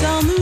Tell me